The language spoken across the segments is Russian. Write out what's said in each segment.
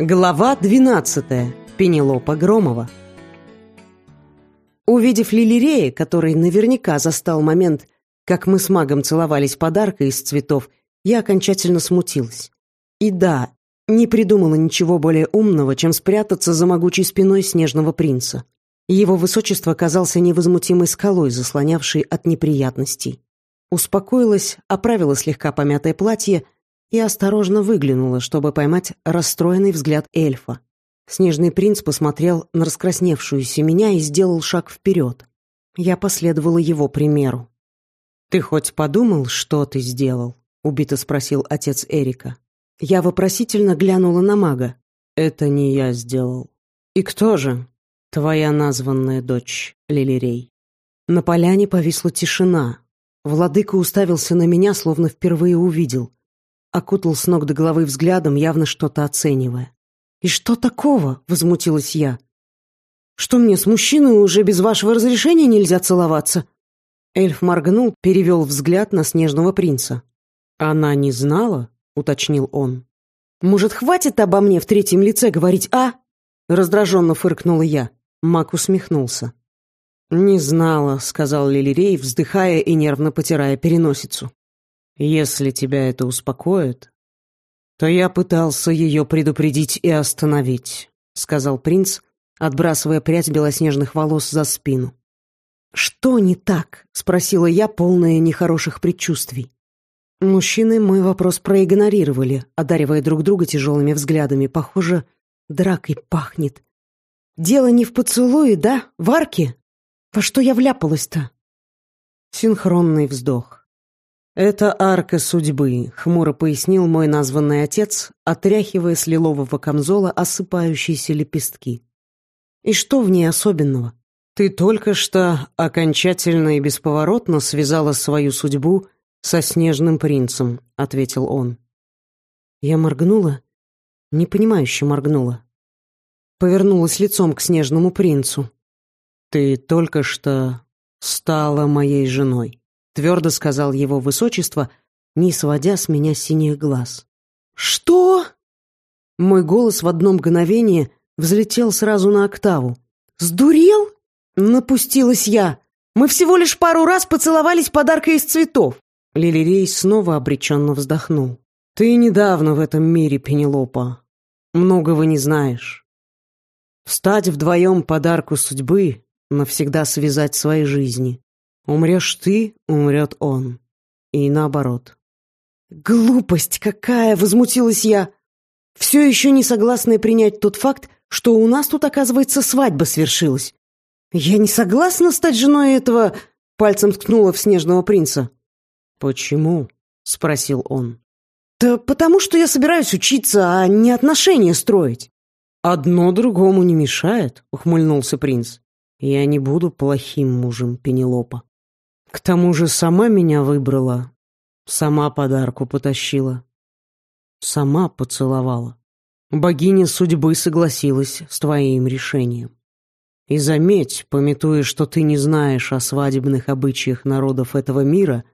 Глава 12. Пенелопа Громова. Увидев Лилирея, который наверняка застал момент, как мы с магом целовались подаркой из цветов, я окончательно смутилась. И да, не придумала ничего более умного, чем спрятаться за могучей спиной снежного принца. Его высочество казался невозмутимой скалой, заслонявшей от неприятностей. Успокоилась, оправила слегка помятое платье — и осторожно выглянула, чтобы поймать расстроенный взгляд эльфа. Снежный принц посмотрел на раскрасневшуюся меня и сделал шаг вперед. Я последовала его примеру. «Ты хоть подумал, что ты сделал?» — убито спросил отец Эрика. Я вопросительно глянула на мага. «Это не я сделал». «И кто же?» «Твоя названная дочь, Лилирей». На поляне повисла тишина. Владыка уставился на меня, словно впервые увидел окутал с ног до головы взглядом, явно что-то оценивая. «И что такого?» — возмутилась я. «Что мне, с мужчиной уже без вашего разрешения нельзя целоваться?» Эльф моргнул, перевел взгляд на снежного принца. «Она не знала?» — уточнил он. «Может, хватит обо мне в третьем лице говорить, а?» Раздраженно фыркнула я. Мак усмехнулся. «Не знала», — сказал Лилирей, вздыхая и нервно потирая переносицу. Если тебя это успокоит, то я пытался ее предупредить и остановить, сказал принц, отбрасывая прядь белоснежных волос за спину. Что не так? спросила я, полная нехороших предчувствий. Мужчины мой вопрос проигнорировали, одаривая друг друга тяжелыми взглядами. Похоже, дракой пахнет. Дело не в поцелуе, да? В арке? Во что я вляпалась-то? Синхронный вздох. «Это арка судьбы», — хмуро пояснил мой названный отец, отряхивая с лилового камзола осыпающиеся лепестки. «И что в ней особенного? Ты только что окончательно и бесповоротно связала свою судьбу со снежным принцем», — ответил он. Я моргнула, непонимающе моргнула. Повернулась лицом к снежному принцу. «Ты только что стала моей женой» твердо сказал его высочество, не сводя с меня синих глаз. «Что?» Мой голос в одно мгновение взлетел сразу на октаву. «Сдурел?» Напустилась я. «Мы всего лишь пару раз поцеловались подаркой из цветов». Лилирей снова обреченно вздохнул. «Ты недавно в этом мире, Пенелопа. Многого не знаешь. Встать вдвоем подарку судьбы, навсегда связать свои жизни. Умрешь ты, умрет он. И наоборот. «Глупость какая!» — возмутилась я. Все еще не согласная принять тот факт, что у нас тут, оказывается, свадьба свершилась. «Я не согласна стать женой этого...» — пальцем ткнула в снежного принца. «Почему?» — спросил он. «Да потому что я собираюсь учиться, а не отношения строить». «Одно другому не мешает», — ухмыльнулся принц. «Я не буду плохим мужем, Пенелопа». К тому же сама меня выбрала, сама подарку потащила, сама поцеловала. Богиня судьбы согласилась с твоим решением. И заметь, пометуя, что ты не знаешь о свадебных обычаях народов этого мира,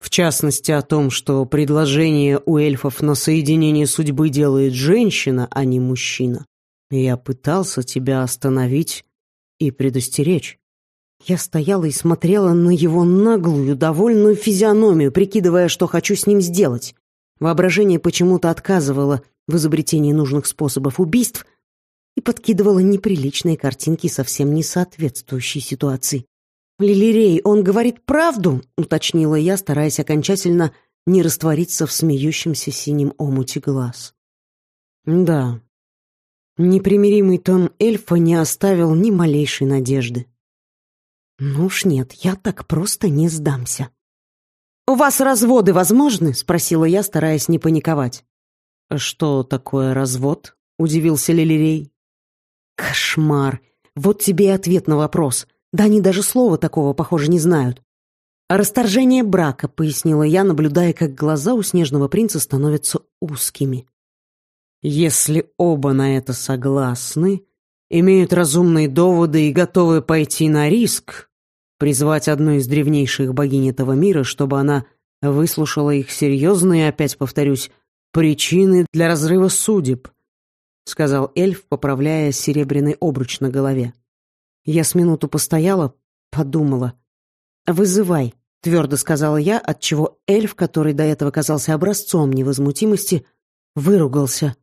в частности о том, что предложение у эльфов на соединение судьбы делает женщина, а не мужчина, я пытался тебя остановить и предостеречь. Я стояла и смотрела на его наглую, довольную физиономию, прикидывая, что хочу с ним сделать. Воображение почему-то отказывало в изобретении нужных способов убийств и подкидывало неприличные картинки совсем не соответствующей ситуации. «Лилирей, он говорит правду?» — уточнила я, стараясь окончательно не раствориться в смеющемся синем омуте глаз. «Да». Непримиримый тон эльфа не оставил ни малейшей надежды. «Ну уж нет, я так просто не сдамся». «У вас разводы возможны?» — спросила я, стараясь не паниковать. «Что такое развод?» — удивился Лилирей. «Кошмар! Вот тебе и ответ на вопрос. Да они даже слова такого, похоже, не знают». «Расторжение брака», — пояснила я, наблюдая, как глаза у снежного принца становятся узкими. «Если оба на это согласны, имеют разумные доводы и готовы пойти на риск, призвать одну из древнейших богинь этого мира, чтобы она выслушала их серьезные, опять повторюсь, причины для разрыва судеб. — сказал эльф, поправляя серебряный обруч на голове. Я с минуту постояла, подумала. «Вызывай», — твердо сказала я, отчего эльф, который до этого казался образцом невозмутимости, выругался.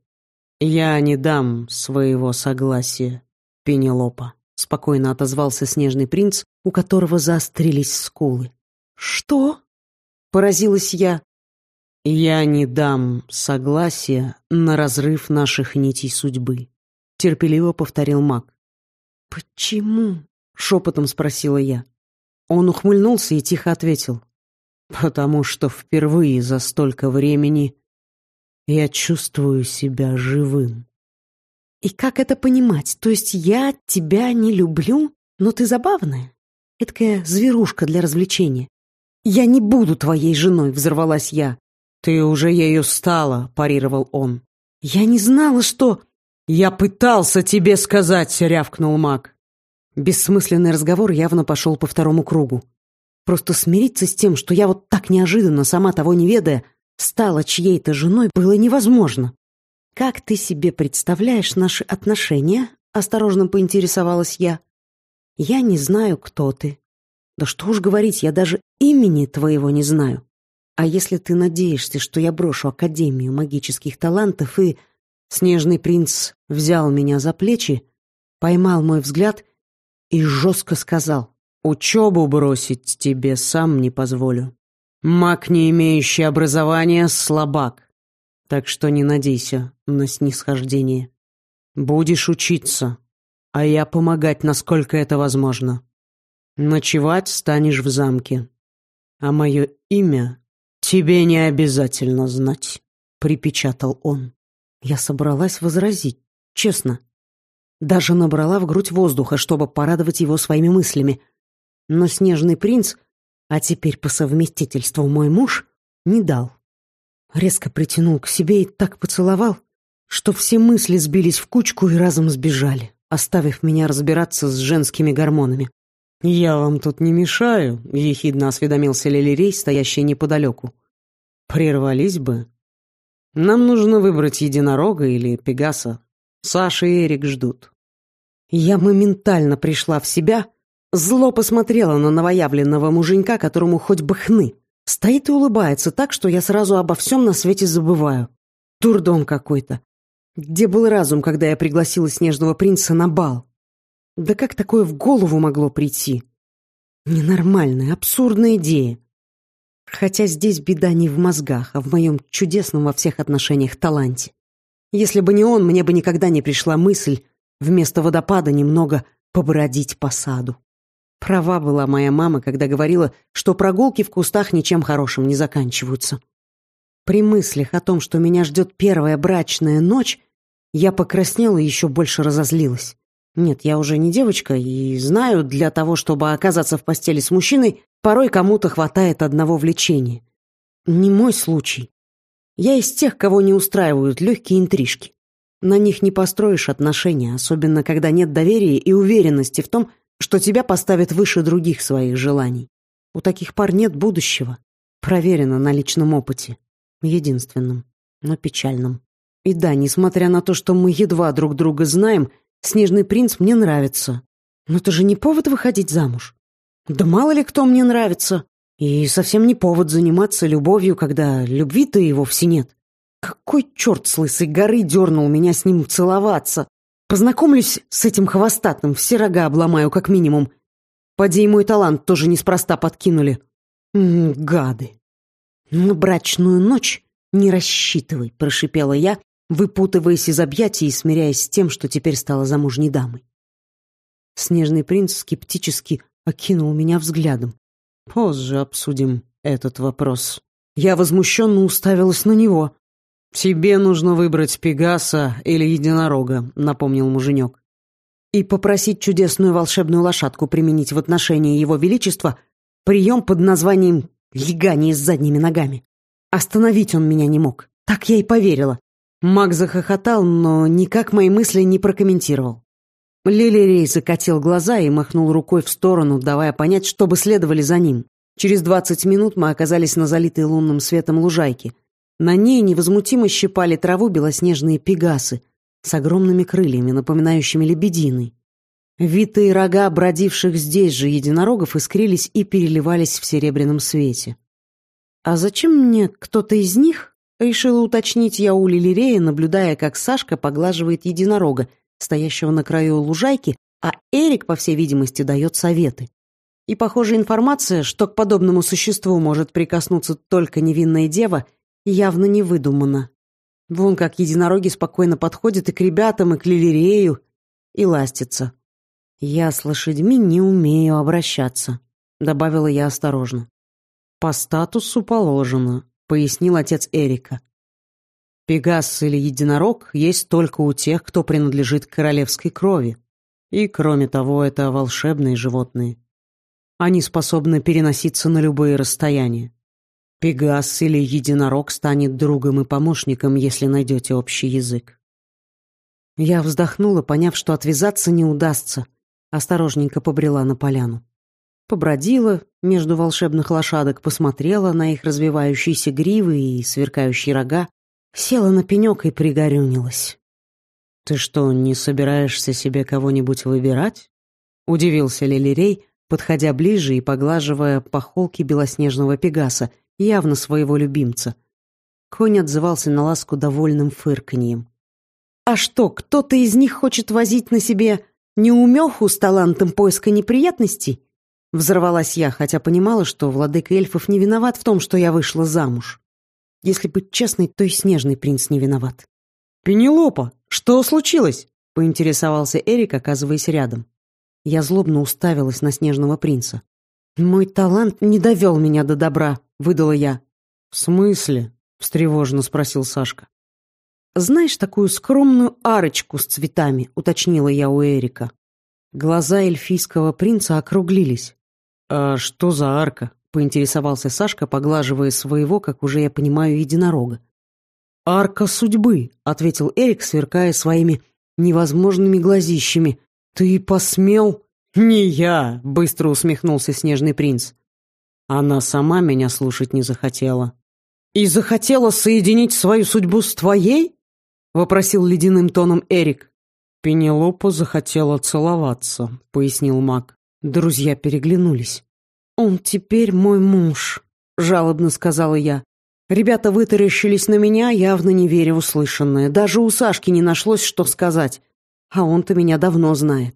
«Я не дам своего согласия, Пенелопа», — спокойно отозвался снежный принц, у которого заострились скулы. «Что?» — поразилась я. «Я не дам согласия на разрыв наших нитей судьбы», — терпеливо повторил маг. «Почему?» — шепотом спросила я. Он ухмыльнулся и тихо ответил. «Потому что впервые за столько времени я чувствую себя живым». «И как это понимать? То есть я тебя не люблю, но ты забавная? Эдакая зверушка для развлечения. Я не буду твоей женой», — взорвалась я. «Ты уже ею стала», — парировал он. «Я не знала, что...» «Я пытался тебе сказать», — рявкнул маг. Бессмысленный разговор явно пошел по второму кругу. Просто смириться с тем, что я вот так неожиданно, сама того не ведая, стала чьей-то женой, было невозможно. «Как ты себе представляешь наши отношения?» — осторожно поинтересовалась я. «Я не знаю, кто ты. Да что уж говорить, я даже имени твоего не знаю. А если ты надеешься, что я брошу Академию магических талантов и...» Снежный принц взял меня за плечи, поймал мой взгляд и жестко сказал, «Учебу бросить тебе сам не позволю. Маг, не имеющий образования, слабак, так что не надейся на снисхождение. Будешь учиться, а я помогать, насколько это возможно. Ночевать станешь в замке, а мое имя «Тебе не обязательно знать», — припечатал он. Я собралась возразить, честно. Даже набрала в грудь воздуха, чтобы порадовать его своими мыслями. Но снежный принц, а теперь по совместительству мой муж, не дал. Резко притянул к себе и так поцеловал, что все мысли сбились в кучку и разом сбежали, оставив меня разбираться с женскими гормонами. «Я вам тут не мешаю», — ехидно осведомился Лилирей, стоящий неподалеку. «Прервались бы. Нам нужно выбрать единорога или пегаса. Саша и Эрик ждут». Я моментально пришла в себя, зло посмотрела на новоявленного муженька, которому хоть бы хны. Стоит и улыбается так, что я сразу обо всем на свете забываю. Турдом какой-то. Где был разум, когда я пригласила снежного принца на бал? Да как такое в голову могло прийти? Ненормальная, абсурдная идея. Хотя здесь беда не в мозгах, а в моем чудесном во всех отношениях таланте. Если бы не он, мне бы никогда не пришла мысль вместо водопада немного побродить по саду. Права была моя мама, когда говорила, что прогулки в кустах ничем хорошим не заканчиваются. При мыслях о том, что меня ждет первая брачная ночь, я покраснела и еще больше разозлилась. Нет, я уже не девочка и знаю, для того, чтобы оказаться в постели с мужчиной, порой кому-то хватает одного влечения. Не мой случай. Я из тех, кого не устраивают легкие интрижки. На них не построишь отношения, особенно когда нет доверия и уверенности в том, что тебя поставят выше других своих желаний. У таких пар нет будущего. Проверено на личном опыте. Единственном, но печальном. И да, несмотря на то, что мы едва друг друга знаем, Снежный принц мне нравится. Но это же не повод выходить замуж. Да мало ли кто мне нравится. И совсем не повод заниматься любовью, когда любви-то и вовсе нет. Какой черт с лысой горы дернул меня с ним целоваться? Познакомлюсь с этим хвостатым, все рога обломаю как минимум. Поди и мой талант тоже неспроста подкинули. М -м, гады. На брачную ночь не рассчитывай, прошипела я, выпутываясь из объятий и смиряясь с тем, что теперь стала замужней дамой. Снежный принц скептически окинул меня взглядом. «Позже обсудим этот вопрос». Я возмущенно уставилась на него. «Тебе нужно выбрать Пегаса или Единорога», — напомнил муженек. «И попросить чудесную волшебную лошадку применить в отношении его величества прием под названием «легание с задними ногами». Остановить он меня не мог. Так я и поверила. Маг захохотал, но никак мои мысли не прокомментировал. Лилирей закатил глаза и махнул рукой в сторону, давая понять, чтобы следовали за ним. Через двадцать минут мы оказались на залитой лунным светом лужайке. На ней невозмутимо щипали траву белоснежные пегасы, с огромными крыльями, напоминающими лебедины. Витые рога бродивших здесь же единорогов искрились и переливались в серебряном свете. «А зачем мне кто-то из них?» — решила уточнить я у Лилирея, наблюдая, как Сашка поглаживает единорога, стоящего на краю лужайки, а Эрик, по всей видимости, дает советы. И, похоже, информация, что к подобному существу может прикоснуться только невинная дева, явно не выдумана. Вон как единороги спокойно подходят и к ребятам, и к Лилирею, и ластятся. «Я с лошадьми не умею обращаться», — добавила я осторожно. «По статусу положено», — пояснил отец Эрика. «Пегас или единорог есть только у тех, кто принадлежит королевской крови. И, кроме того, это волшебные животные. Они способны переноситься на любые расстояния. Пегас или единорог станет другом и помощником, если найдете общий язык». Я вздохнула, поняв, что отвязаться не удастся — осторожненько побрела на поляну. Побродила между волшебных лошадок, посмотрела на их развивающиеся гривы и сверкающие рога, села на пенек и пригорюнилась. «Ты что, не собираешься себе кого-нибудь выбирать?» — удивился Лилирей, подходя ближе и поглаживая по холке белоснежного пегаса, явно своего любимца. Конь отзывался на ласку довольным фырканьем. «А что, кто-то из них хочет возить на себе неумеху с талантом поиска неприятностей?» Взорвалась я, хотя понимала, что владыка эльфов не виноват в том, что я вышла замуж. Если быть честной, то и снежный принц не виноват. «Пенелопа, что случилось?» — поинтересовался Эрик, оказываясь рядом. Я злобно уставилась на снежного принца. «Мой талант не довел меня до добра», — выдала я. «В смысле?» — встревоженно спросил Сашка. «Знаешь такую скромную арочку с цветами?» — уточнила я у Эрика. Глаза эльфийского принца округлились. «А что за арка?» — поинтересовался Сашка, поглаживая своего, как уже я понимаю, единорога. «Арка судьбы», — ответил Эрик, сверкая своими невозможными глазищами. «Ты посмел?» «Не я», — быстро усмехнулся снежный принц. Она сама меня слушать не захотела. «И захотела соединить свою судьбу с твоей?» — вопросил ледяным тоном Эрик. «Пенелопа захотела целоваться», — пояснил маг. Друзья переглянулись. «Он теперь мой муж», — жалобно сказала я. Ребята вытаращились на меня, явно не веря в услышанное. Даже у Сашки не нашлось, что сказать. А он-то меня давно знает.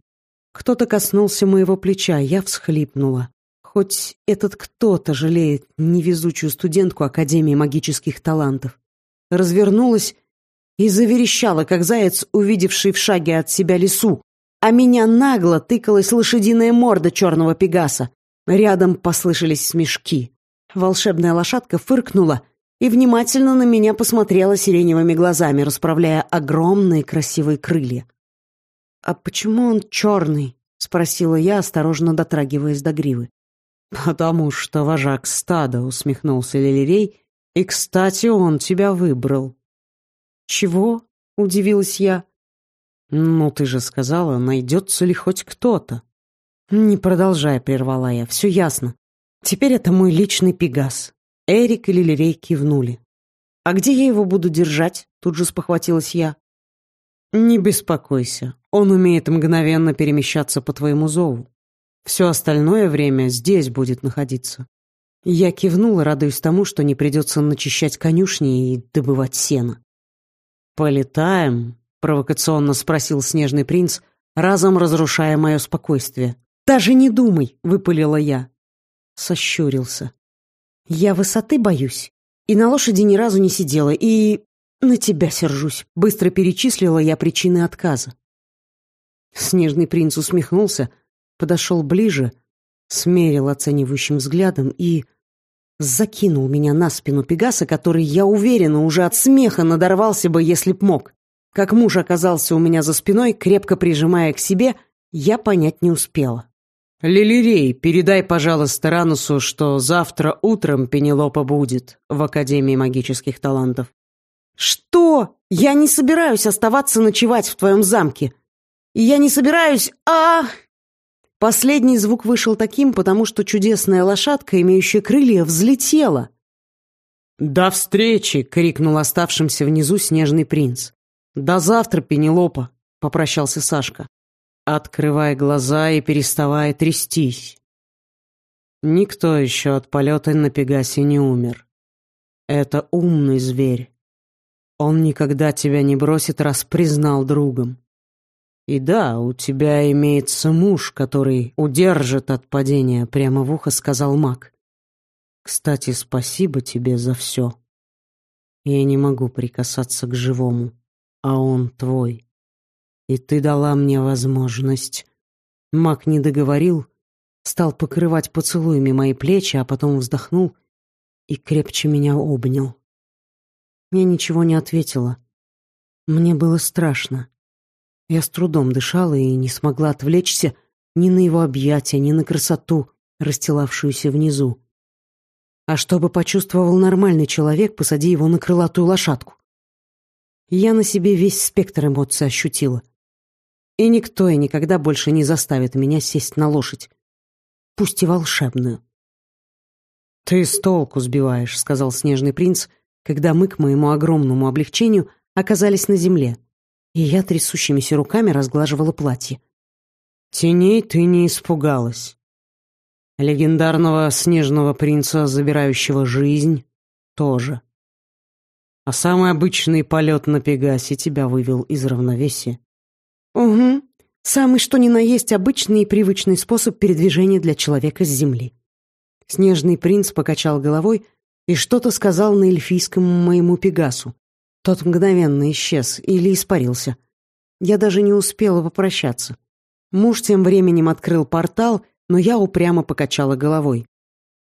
Кто-то коснулся моего плеча, я всхлипнула. Хоть этот кто-то жалеет невезучую студентку Академии магических талантов. Развернулась и заверещала, как заяц, увидевший в шаге от себя лису, а меня нагло тыкалась лошадиная морда черного пегаса. Рядом послышались смешки. Волшебная лошадка фыркнула и внимательно на меня посмотрела сиреневыми глазами, расправляя огромные красивые крылья. «А почему он черный?» — спросила я, осторожно дотрагиваясь до гривы. «Потому что вожак стада», — усмехнулся Лилирей, — «и, кстати, он тебя выбрал». «Чего?» — удивилась я. «Ну, ты же сказала, найдется ли хоть кто-то?» «Не продолжай», — прервала я. «Все ясно. Теперь это мой личный пегас». Эрик и Лилирей кивнули. «А где я его буду держать?» — тут же спохватилась я. «Не беспокойся. Он умеет мгновенно перемещаться по твоему зову. Все остальное время здесь будет находиться». Я кивнула, радуясь тому, что не придется начищать конюшни и добывать сено. «Полетаем?» — провокационно спросил снежный принц, разом разрушая мое спокойствие. «Даже не думай!» — выпалила я. Сощурился. «Я высоты боюсь. И на лошади ни разу не сидела, и... на тебя сержусь». Быстро перечислила я причины отказа. Снежный принц усмехнулся, подошел ближе, смерил оценивающим взглядом и закинул меня на спину Пегаса, который, я уверена, уже от смеха надорвался бы, если б мог. Как муж оказался у меня за спиной, крепко прижимая к себе, я понять не успела. «Лилирей, передай, пожалуйста, Ранусу, что завтра утром Пенелопа будет в Академии магических талантов». «Что? Я не собираюсь оставаться ночевать в твоем замке. Я не собираюсь... а Последний звук вышел таким, потому что чудесная лошадка, имеющая крылья, взлетела. «До встречи!» — крикнул оставшимся внизу снежный принц. До завтра, Пенелопа, попрощался Сашка. Открывай глаза и переставай трястись. Никто еще от полета на Пегасе не умер. Это умный зверь. Он никогда тебя не бросит, раз признал другом. И да, у тебя имеется муж, который удержит от падения, прямо в ухо сказал Мак. Кстати, спасибо тебе за все. Я не могу прикасаться к живому, а он твой. И ты дала мне возможность. Мак не договорил, стал покрывать поцелуями мои плечи, а потом вздохнул и крепче меня обнял. Я ничего не ответила. Мне было страшно. Я с трудом дышала и не смогла отвлечься ни на его объятия, ни на красоту, расстилавшуюся внизу. А чтобы почувствовал нормальный человек, посади его на крылатую лошадку. Я на себе весь спектр эмоций ощутила. И никто и никогда больше не заставит меня сесть на лошадь. Пусть и волшебную. «Ты с толку сбиваешь», — сказал снежный принц, когда мы, к моему огромному облегчению, оказались на земле и я трясущимися руками разглаживала платье. «Теней ты не испугалась. Легендарного снежного принца, забирающего жизнь, тоже. А самый обычный полет на Пегасе тебя вывел из равновесия». «Угу. Самый что ни на есть обычный и привычный способ передвижения для человека с земли». Снежный принц покачал головой и что-то сказал на эльфийском моему Пегасу. Тот мгновенно исчез или испарился. Я даже не успела попрощаться. Муж тем временем открыл портал, но я упрямо покачала головой.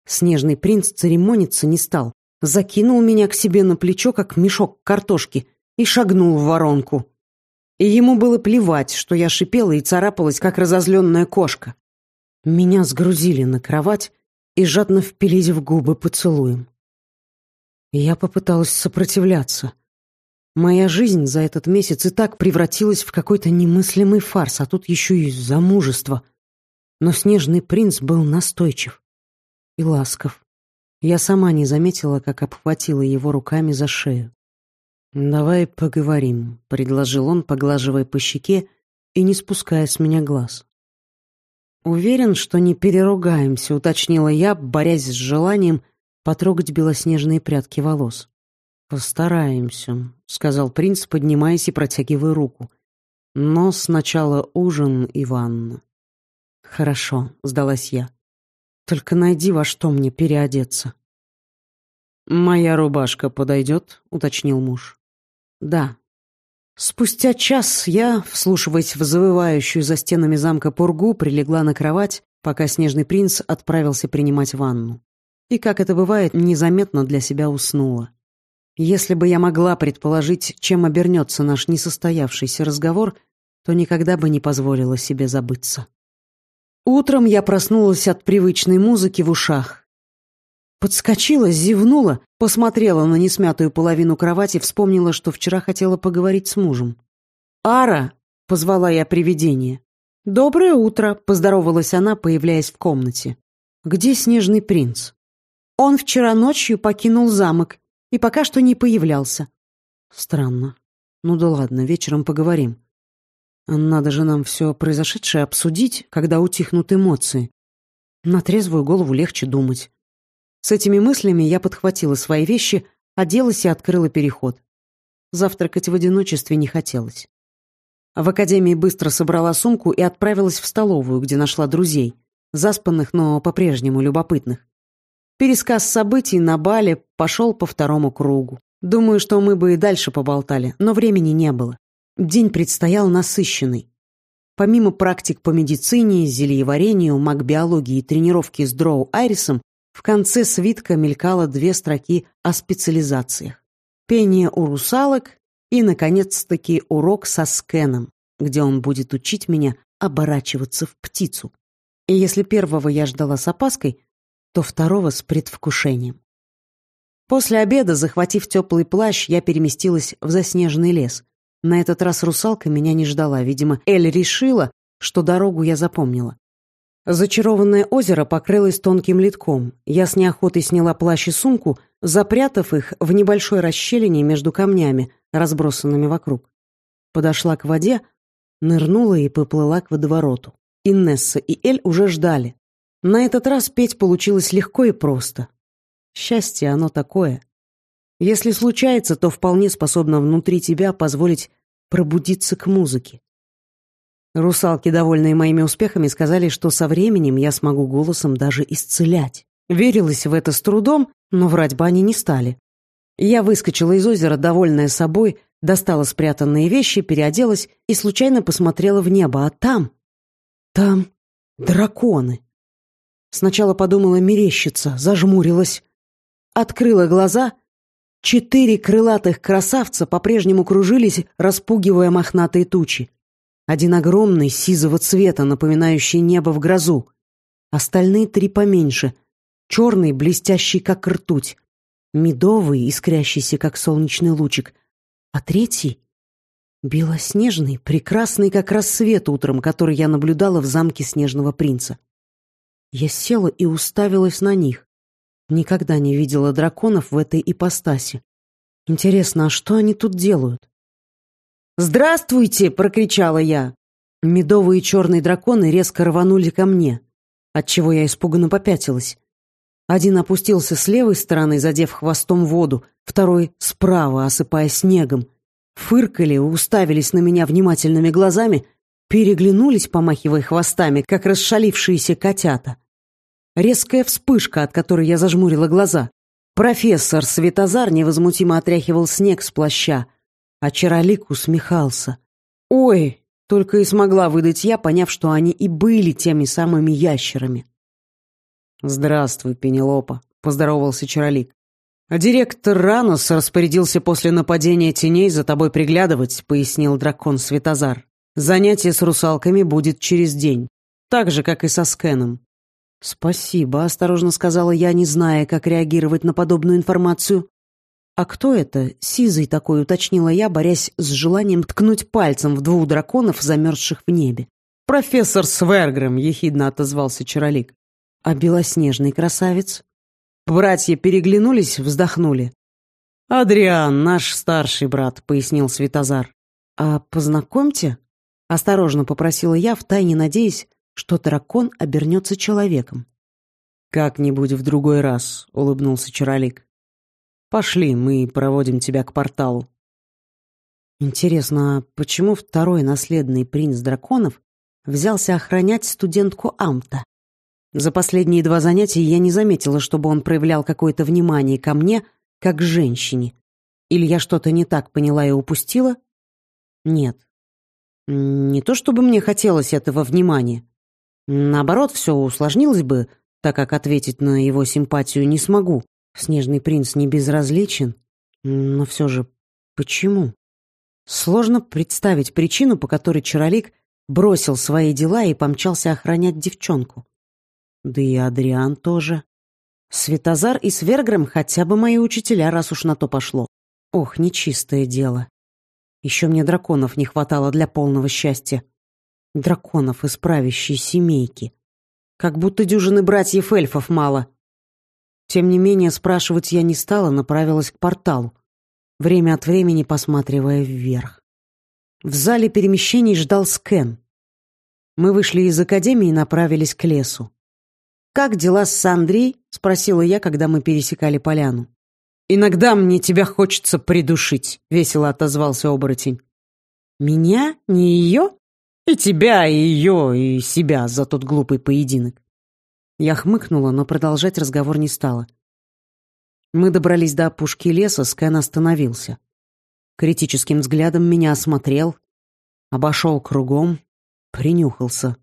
Снежный принц церемониться не стал, закинул меня к себе на плечо, как мешок картошки, и шагнул в воронку. И ему было плевать, что я шипела и царапалась, как разозленная кошка. Меня сгрузили на кровать и жадно впились в губы поцелуем. Я попыталась сопротивляться, Моя жизнь за этот месяц и так превратилась в какой-то немыслимый фарс, а тут еще и замужество. Но снежный принц был настойчив и ласков. Я сама не заметила, как обхватила его руками за шею. «Давай поговорим», — предложил он, поглаживая по щеке и не спуская с меня глаз. «Уверен, что не переругаемся», — уточнила я, борясь с желанием потрогать белоснежные прядки волос. «Постараемся», — сказал принц, поднимаясь и протягивая руку. «Но сначала ужин и ванна». «Хорошо», — сдалась я. «Только найди, во что мне переодеться». «Моя рубашка подойдет?» — уточнил муж. «Да». Спустя час я, вслушиваясь в завывающую за стенами замка пургу, прилегла на кровать, пока снежный принц отправился принимать ванну. И, как это бывает, незаметно для себя уснула. Если бы я могла предположить, чем обернется наш несостоявшийся разговор, то никогда бы не позволила себе забыться. Утром я проснулась от привычной музыки в ушах. Подскочила, зевнула, посмотрела на несмятую половину кровати, вспомнила, что вчера хотела поговорить с мужем. «Ара!» — позвала я привидение. «Доброе утро!» — поздоровалась она, появляясь в комнате. «Где снежный принц?» «Он вчера ночью покинул замок и пока что не появлялся. Странно. Ну да ладно, вечером поговорим. Надо же нам все произошедшее обсудить, когда утихнут эмоции. На трезвую голову легче думать. С этими мыслями я подхватила свои вещи, оделась и открыла переход. Завтракать в одиночестве не хотелось. В академии быстро собрала сумку и отправилась в столовую, где нашла друзей, заспанных, но по-прежнему любопытных. Пересказ событий на бале пошел по второму кругу. Думаю, что мы бы и дальше поболтали, но времени не было. День предстоял насыщенный. Помимо практик по медицине, зельеварению, магбиологии и тренировки с Дроу Айрисом, в конце свитка мелькало две строки о специализациях. Пение у русалок и, наконец-таки, урок со Скеном, где он будет учить меня оборачиваться в птицу. И если первого я ждала с опаской, то второго с предвкушением. После обеда, захватив теплый плащ, я переместилась в заснеженный лес. На этот раз русалка меня не ждала. Видимо, Эль решила, что дорогу я запомнила. Зачарованное озеро покрылось тонким литком. Я с неохотой сняла плащ и сумку, запрятав их в небольшой расщелине между камнями, разбросанными вокруг. Подошла к воде, нырнула и поплыла к водовороту. Иннесса и Эль уже ждали. На этот раз петь получилось легко и просто. Счастье оно такое. Если случается, то вполне способно внутри тебя позволить пробудиться к музыке. Русалки, довольные моими успехами, сказали, что со временем я смогу голосом даже исцелять. Верилась в это с трудом, но врать бы они не стали. Я выскочила из озера, довольная собой, достала спрятанные вещи, переоделась и случайно посмотрела в небо, а там... Там драконы. Сначала подумала мерещиться, зажмурилась. Открыла глаза. Четыре крылатых красавца по-прежнему кружились, распугивая мохнатые тучи. Один огромный, сизого цвета, напоминающий небо в грозу. Остальные три поменьше. Черный, блестящий, как ртуть. Медовый, искрящийся, как солнечный лучик. А третий — белоснежный, прекрасный, как рассвет утром, который я наблюдала в замке Снежного принца. Я села и уставилась на них. Никогда не видела драконов в этой ипостаси. Интересно, а что они тут делают? «Здравствуйте!» — прокричала я. Медовые черные драконы резко рванули ко мне, отчего я испуганно попятилась. Один опустился с левой стороны, задев хвостом воду, второй — справа, осыпая снегом. Фыркали, уставились на меня внимательными глазами, переглянулись, помахивая хвостами, как расшалившиеся котята. Резкая вспышка, от которой я зажмурила глаза. Профессор Светозар невозмутимо отряхивал снег с плаща, а Чаролик усмехался. «Ой!» — только и смогла выдать я, поняв, что они и были теми самыми ящерами. «Здравствуй, Пенелопа», — поздоровался Чаролик. «А директор Ранос распорядился после нападения теней за тобой приглядывать», — пояснил дракон Светозар. «Занятие с русалками будет через день, так же, как и со Скеном. «Спасибо», — осторожно сказала я, не зная, как реагировать на подобную информацию. «А кто это?» — сизый такой, уточнила я, борясь с желанием ткнуть пальцем в двух драконов, замерзших в небе. «Профессор Свергрем», — ехидно отозвался Чаролик. «А белоснежный красавец?» Братья переглянулись, вздохнули. «Адриан, наш старший брат», — пояснил Светозар. «А познакомьте?» — осторожно попросила я, втайне надеясь, что дракон обернется человеком. «Как-нибудь в другой раз», — улыбнулся Чаролик. «Пошли, мы проводим тебя к порталу». Интересно, а почему второй наследный принц драконов взялся охранять студентку Амта? За последние два занятия я не заметила, чтобы он проявлял какое-то внимание ко мне, как к женщине. Или я что-то не так поняла и упустила? Нет. Не то чтобы мне хотелось этого внимания. Наоборот, все усложнилось бы, так как ответить на его симпатию не смогу. Снежный принц не безразличен, но все же почему? Сложно представить причину, по которой Чаролик бросил свои дела и помчался охранять девчонку. Да и Адриан тоже. Светозар и Сверграм хотя бы мои учителя, раз уж на то пошло. Ох, нечистое дело. Еще мне драконов не хватало для полного счастья драконов из правящей семейки. Как будто дюжины братьев-эльфов мало. Тем не менее, спрашивать я не стала, направилась к порталу, время от времени посматривая вверх. В зале перемещений ждал Скен. Мы вышли из академии и направились к лесу. «Как дела с Сандрей?» — спросила я, когда мы пересекали поляну. «Иногда мне тебя хочется придушить», — весело отозвался оборотень. «Меня? Не ее?» И тебя, и ее, и себя за тот глупый поединок. Я хмыкнула, но продолжать разговор не стала. Мы добрались до опушки леса, Скэн остановился. Критическим взглядом меня осмотрел, обошел кругом, принюхался.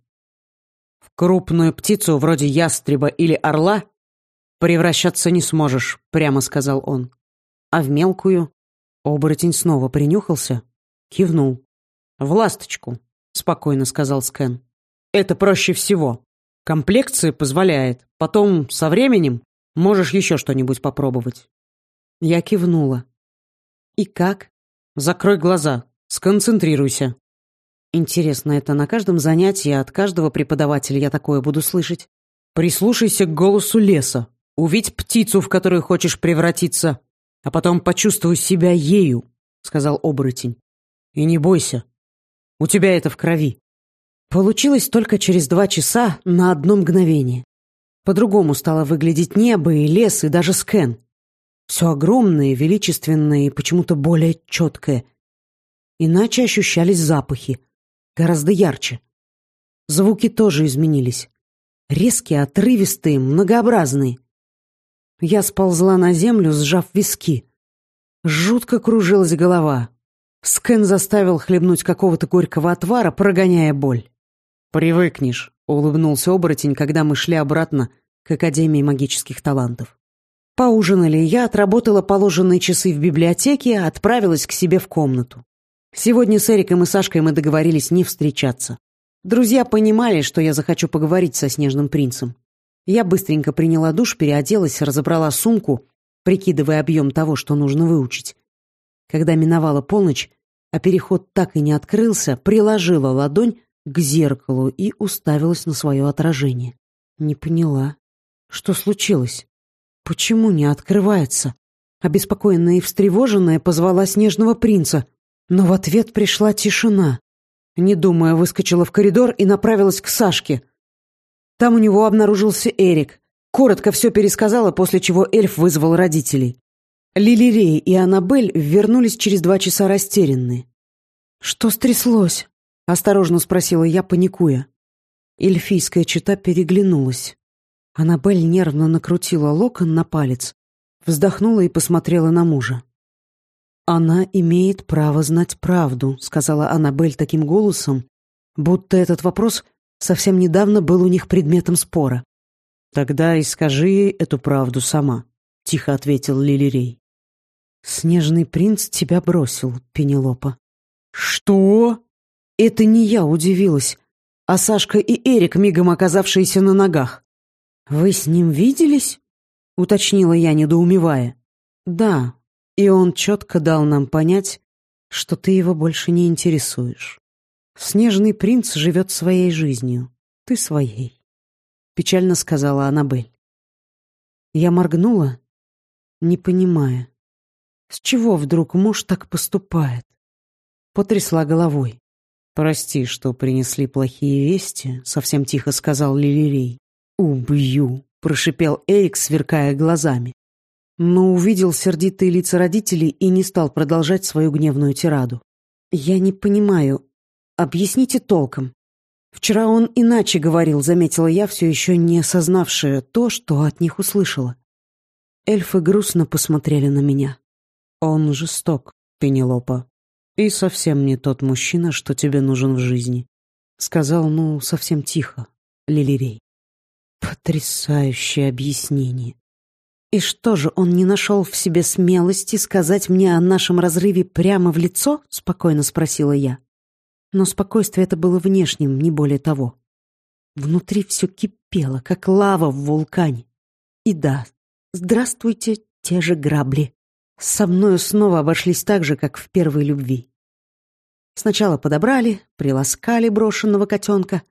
В крупную птицу вроде ястреба или орла превращаться не сможешь, прямо сказал он. А в мелкую оборотень снова принюхался, кивнул. В ласточку. — спокойно сказал Скэн. «Это проще всего. Комплекция позволяет. Потом, со временем, можешь еще что-нибудь попробовать». Я кивнула. «И как?» «Закрой глаза. Сконцентрируйся». Интересно, это на каждом занятии от каждого преподавателя я такое буду слышать? Прислушайся к голосу леса. Увидь птицу, в которую хочешь превратиться, а потом почувствуй себя ею, — сказал оборотень. И не бойся. У тебя это в крови. Получилось только через два часа на одно мгновение. По-другому стало выглядеть небо и лес, и даже Скэн. Все огромное, величественное и почему-то более четкое. Иначе ощущались запахи. Гораздо ярче. Звуки тоже изменились. Резкие, отрывистые, многообразные. Я сползла на землю, сжав виски. Жутко кружилась голова. Скэн заставил хлебнуть какого-то горького отвара, прогоняя боль. «Привыкнешь», — улыбнулся оборотень, когда мы шли обратно к Академии магических талантов. Поужинали, я отработала положенные часы в библиотеке, отправилась к себе в комнату. Сегодня с Эриком и Сашкой мы договорились не встречаться. Друзья понимали, что я захочу поговорить со Снежным принцем. Я быстренько приняла душ, переоделась, разобрала сумку, прикидывая объем того, что нужно выучить. Когда миновала полночь, а переход так и не открылся, приложила ладонь к зеркалу и уставилась на свое отражение. Не поняла, что случилось. Почему не открывается? Обеспокоенная и встревоженная позвала снежного принца, но в ответ пришла тишина. Не думая, выскочила в коридор и направилась к Сашке. Там у него обнаружился Эрик. Коротко все пересказала, после чего эльф вызвал родителей. Лилирей и Аннабель вернулись через два часа растерянные. «Что стряслось?» — осторожно спросила я, паникуя. Эльфийская чита переглянулась. Аннабель нервно накрутила локон на палец, вздохнула и посмотрела на мужа. «Она имеет право знать правду», — сказала Аннабель таким голосом, будто этот вопрос совсем недавно был у них предметом спора. «Тогда и скажи ей эту правду сама», — тихо ответил Лилирей. «Снежный принц тебя бросил, Пенелопа». «Что?» Это не я удивилась, а Сашка и Эрик, мигом оказавшиеся на ногах. «Вы с ним виделись?» — уточнила я, недоумевая. «Да, и он четко дал нам понять, что ты его больше не интересуешь. Снежный принц живет своей жизнью, ты своей», — печально сказала Аннабель. Я моргнула, не понимая, с чего вдруг муж так поступает. Потрясла головой. «Прости, что принесли плохие вести», — совсем тихо сказал Лилирей. «Убью!» — прошипел Эрик, сверкая глазами. Но увидел сердитые лица родителей и не стал продолжать свою гневную тираду. «Я не понимаю. Объясните толком. Вчера он иначе говорил», — заметила я, все еще не осознавшая то, что от них услышала. Эльфы грустно посмотрели на меня. «Он жесток, Пенелопа, и совсем не тот мужчина, что тебе нужен в жизни», — сказал, ну, совсем тихо, Лилирей. Потрясающее объяснение. И что же, он не нашел в себе смелости сказать мне о нашем разрыве прямо в лицо? Спокойно спросила я. Но спокойствие это было внешним, не более того. Внутри все кипело, как лава в вулкане. И да, здравствуйте, те же грабли. Со мною снова обошлись так же, как в первой любви. Сначала подобрали, приласкали брошенного котенка,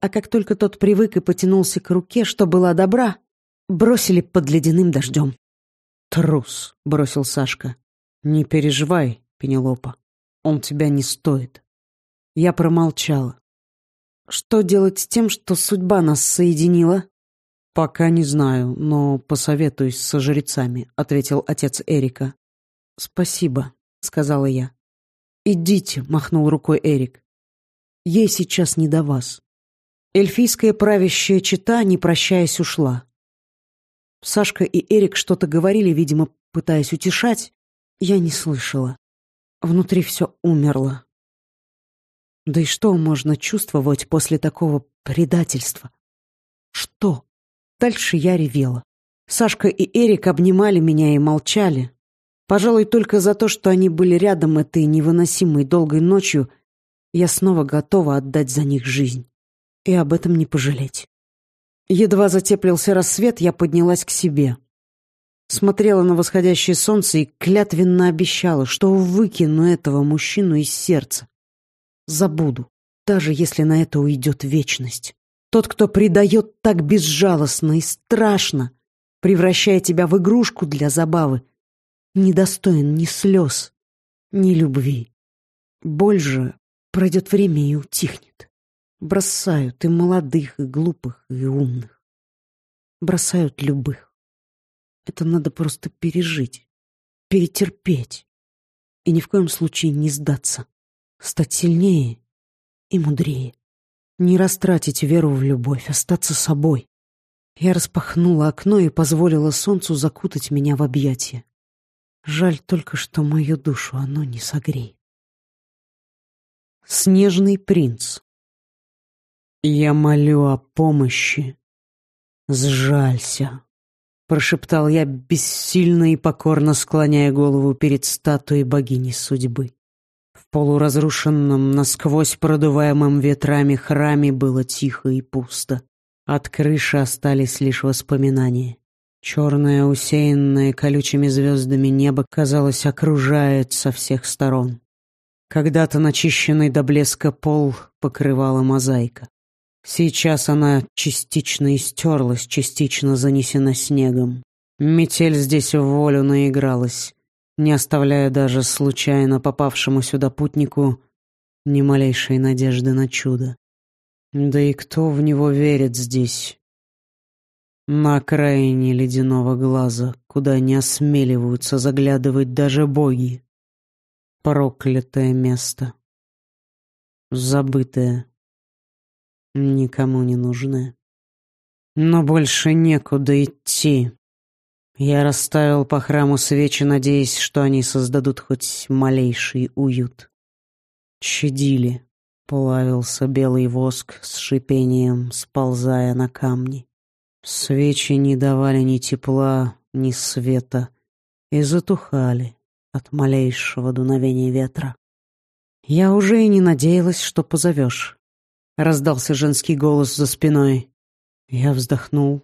а как только тот привык и потянулся к руке, что была добра, бросили под ледяным дождем. «Трус», — бросил Сашка. «Не переживай, Пенелопа, он тебя не стоит». Я промолчала. «Что делать с тем, что судьба нас соединила?» «Пока не знаю, но посоветуюсь со жрецами», — ответил отец Эрика. «Спасибо», — сказала я. «Идите», — махнул рукой Эрик. «Ей сейчас не до вас». Эльфийская правящая чита, не прощаясь, ушла. Сашка и Эрик что-то говорили, видимо, пытаясь утешать. Я не слышала. Внутри все умерло. Да и что можно чувствовать после такого предательства? Что? Дальше я ревела. Сашка и Эрик обнимали меня и молчали. Пожалуй, только за то, что они были рядом этой невыносимой долгой ночью, я снова готова отдать за них жизнь и об этом не пожалеть. Едва затеплился рассвет, я поднялась к себе. Смотрела на восходящее солнце и клятвенно обещала, что выкину этого мужчину из сердца. Забуду, даже если на это уйдет вечность. Тот, кто предает так безжалостно и страшно, превращая тебя в игрушку для забавы, недостоин ни слез, ни любви. Боль же пройдет время и утихнет. Бросают и молодых, и глупых, и умных. Бросают любых. Это надо просто пережить, перетерпеть. И ни в коем случае не сдаться. Стать сильнее и мудрее. Не растратить веру в любовь, остаться собой. Я распахнула окно и позволила солнцу закутать меня в объятия. Жаль только, что мою душу оно не согреет. Снежный принц. Я молю о помощи. Сжалься, прошептал я бессильно и покорно склоняя голову перед статуей богини судьбы. Полуразрушенном, насквозь продуваемом ветрами храме было тихо и пусто. От крыши остались лишь воспоминания. Черное, усеянное колючими звездами небо, казалось, окружает со всех сторон. Когда-то начищенный до блеска пол покрывала мозаика. Сейчас она частично истерлась, частично занесена снегом. Метель здесь в волю наигралась, не оставляя даже случайно попавшему сюда путнику ни малейшей надежды на чудо. Да и кто в него верит здесь? На окраине ледяного глаза, куда не осмеливаются заглядывать даже боги. Проклятое место. Забытое. Никому не нужное. Но больше некуда идти. Я расставил по храму свечи, надеясь, что они создадут хоть малейший уют. Щадили. Плавился белый воск с шипением, сползая на камни. Свечи не давали ни тепла, ни света и затухали от малейшего дуновения ветра. «Я уже и не надеялась, что позовешь», — раздался женский голос за спиной. Я вздохнул,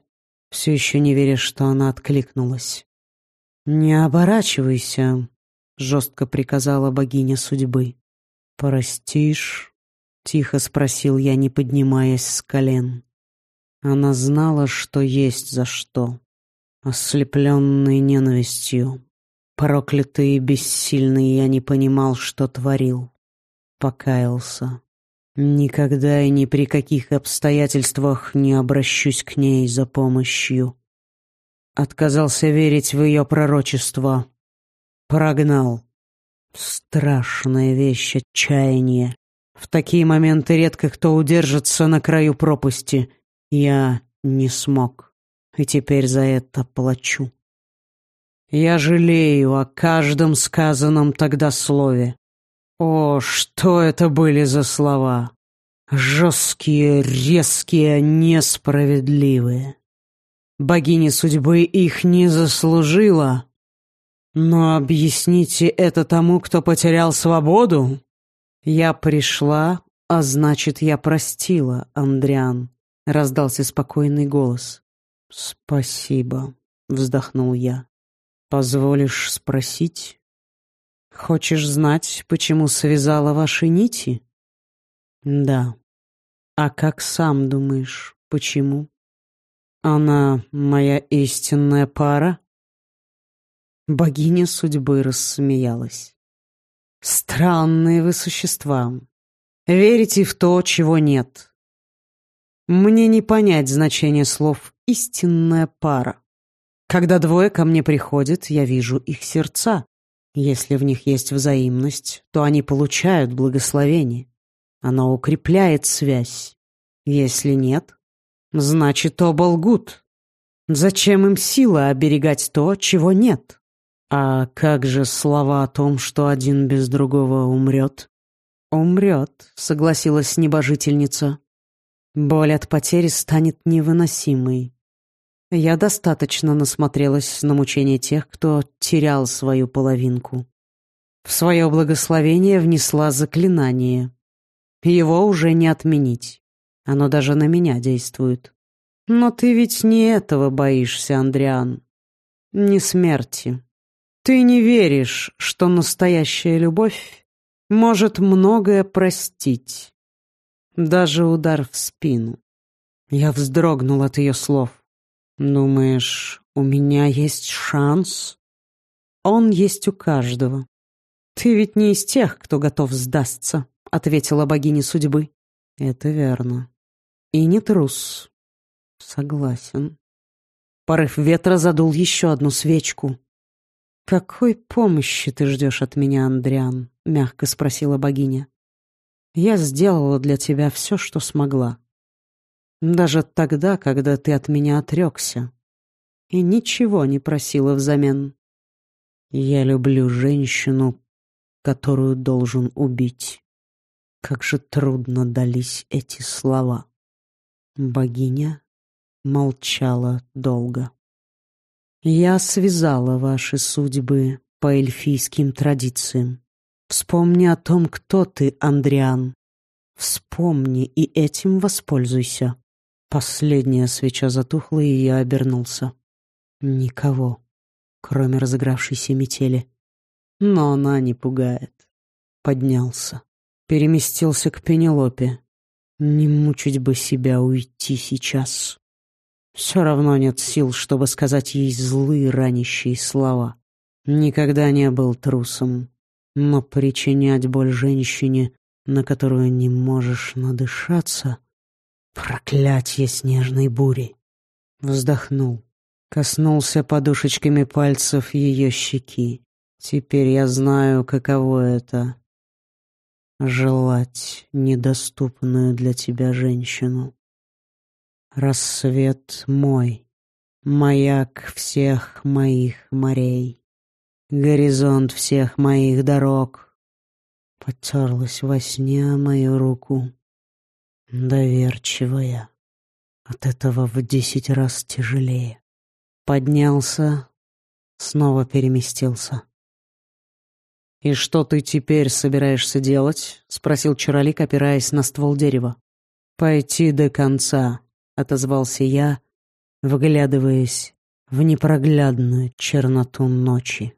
все еще не веря, что она откликнулась. «Не оборачивайся», — жестко приказала богиня судьбы. «Простишь?» — тихо спросил я, не поднимаясь с колен. Она знала, что есть за что. Ослепленный ненавистью, проклятый и бессильный, я не понимал, что творил. Покаялся. Никогда и ни при каких обстоятельствах не обращусь к ней за помощью. Отказался верить в ее пророчество. Прогнал. Страшная вещь отчаяние. В такие моменты редко кто удержится на краю пропасти. Я не смог. И теперь за это плачу. Я жалею о каждом сказанном тогда слове. О, что это были за слова! Жесткие, резкие, несправедливые. Богиня судьбы их не заслужила. Но объясните это тому, кто потерял свободу? «Я пришла, а значит, я простила, Андриан», — раздался спокойный голос. «Спасибо», — вздохнул я. «Позволишь спросить? Хочешь знать, почему связала ваши нити?» «Да. А как сам думаешь, почему?» «Она моя истинная пара?» Богиня судьбы рассмеялась. Странные вы существа. Верите в то, чего нет. Мне не понять значение слов «истинная пара». Когда двое ко мне приходят, я вижу их сердца. Если в них есть взаимность, то они получают благословение. Оно укрепляет связь. Если нет, значит, оба лгут. Зачем им сила оберегать то, чего нет? А как же слова о том, что один без другого умрет? Умрет, согласилась небожительница. Боль от потери станет невыносимой. Я достаточно насмотрелась на мучения тех, кто терял свою половинку. В свое благословение внесла заклинание. Его уже не отменить. Оно даже на меня действует. Но ты ведь не этого боишься, Андриан. Не смерти. Ты не веришь, что настоящая любовь может многое простить. Даже удар в спину. Я вздрогнул от ее слов. Думаешь, у меня есть шанс? Он есть у каждого. «Ты ведь не из тех, кто готов сдастся», — ответила богиня судьбы. «Это верно. И не трус. Согласен». Порыв ветра задул еще одну свечку. «Какой помощи ты ждешь от меня, Андриан?» — мягко спросила богиня. «Я сделала для тебя все, что смогла. Даже тогда, когда ты от меня отрекся. И ничего не просила взамен. Я люблю женщину, которую должен убить. Как же трудно дались эти слова. Богиня молчала долго. Я связала ваши судьбы по эльфийским традициям. Вспомни о том, кто ты, Андриан. Вспомни и этим воспользуйся. Последняя свеча затухла, и я обернулся. Никого, кроме разыгравшейся метели. Но она не пугает. Поднялся. Переместился к Пенелопе. Не мучить бы себя уйти сейчас. Все равно нет сил, чтобы сказать ей злые ранящие слова. Никогда не был трусом, но причинять боль женщине, на которую не можешь надышаться, проклятье снежной бури. Вздохнул, коснулся подушечками пальцев ее щеки. Теперь я знаю, каково это — желать недоступную для тебя женщину. Рассвет мой, маяк всех моих морей, горизонт всех моих дорог. Потерлась во сне мою руку, доверчивая, от этого в десять раз тяжелее. Поднялся, снова переместился. «И что ты теперь собираешься делать?» — спросил Чаролик, опираясь на ствол дерева. «Пойти до конца», отозвался я, вглядываясь в непроглядную черноту ночи.